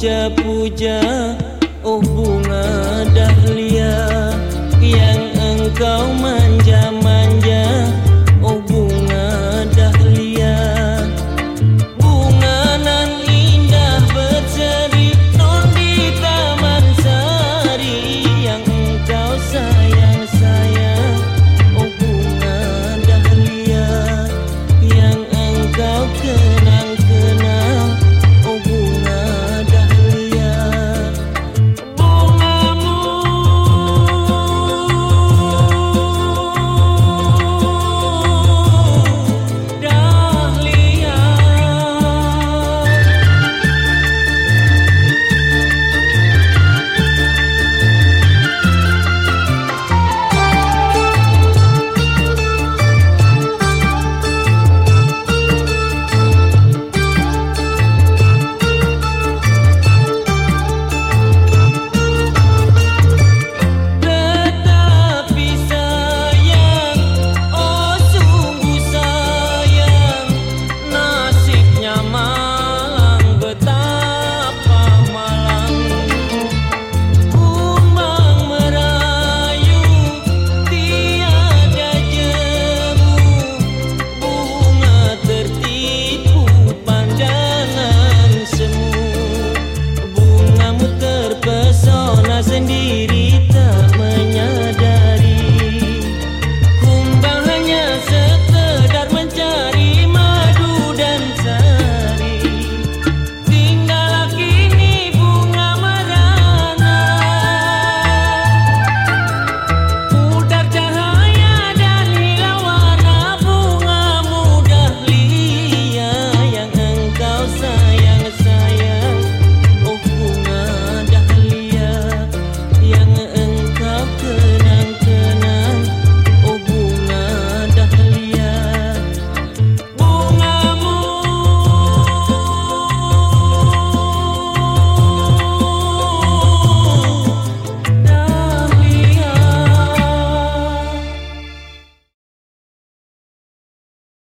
puja-puja